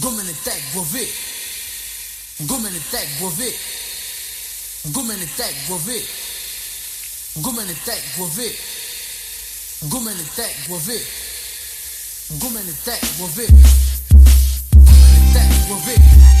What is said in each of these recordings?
Gomene tek głowy. Gomene tek głowy. Gomene tek głowy. Gomene tek głowy. Gomene tek głowy. Gomene tek głowy. Gomene tek głowy.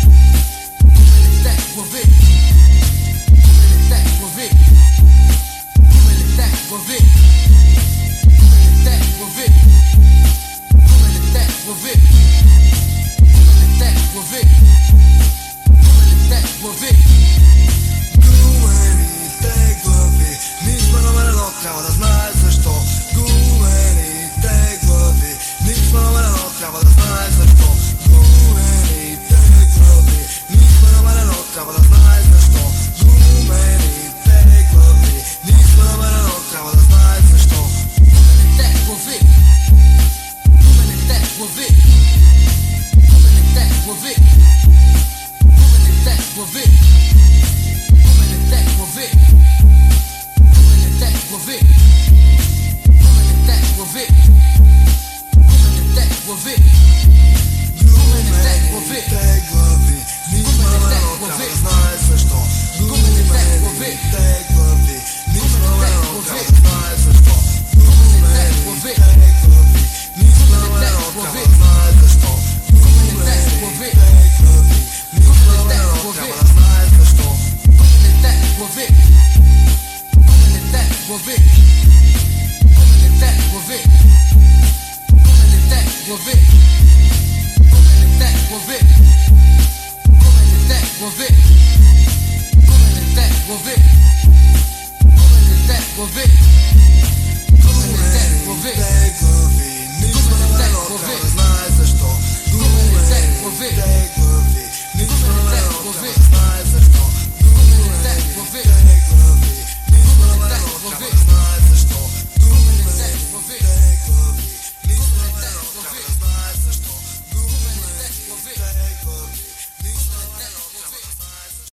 трябва да знае защо. Промените глави Ни знамено трябва да знае защо. Промените глави Промените глави Промените глави Промените глави Vic.